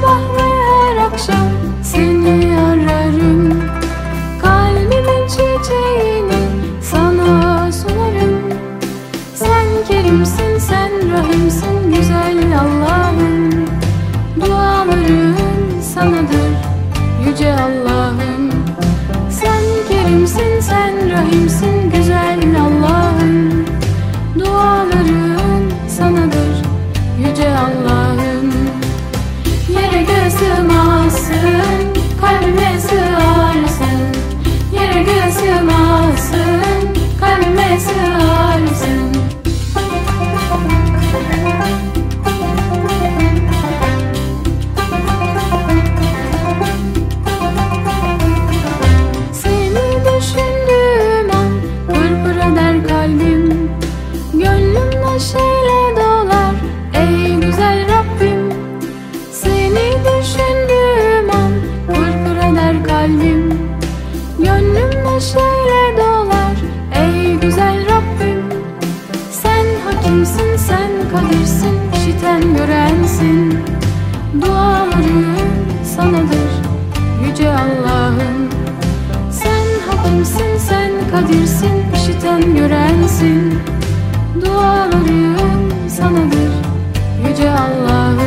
sabah ve her akşam seni ararım. Kalbimin çiçeğini sana sunarım. Sen kerimsin, sen rahimsin güzel Allah'ım. Dualarım sanadır yüce Allah'ım. Sen kerimsin, sen rahimsin kalbim Gönlüm neşeyle dolar. Ey güzel Rabbim Sen hakimsin sen kadirsin işiten görensin. Dualarım sanadır yüce Allah'ım. Sen hakimsin sen kadirsin işiten görensin. Dualarım sanadır yüce Allah'ım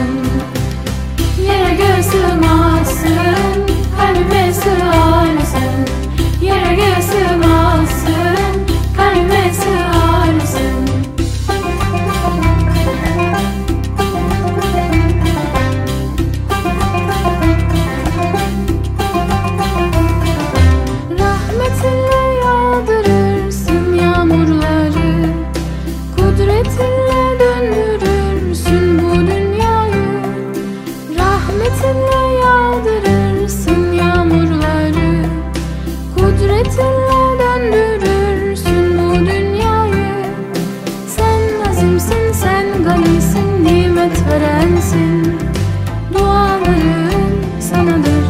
Rahmetinle yağdırırsın yağmurları. Kudretinle döndürürsün bu dünyayı. Sen azimsin, sen ganisin, nimet verensin. Dualarım sanadır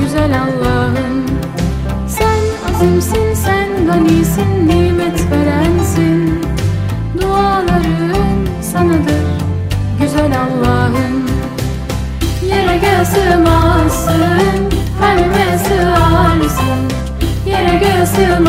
güzel Allah'ım. Sen azimsin, sen ganisin, to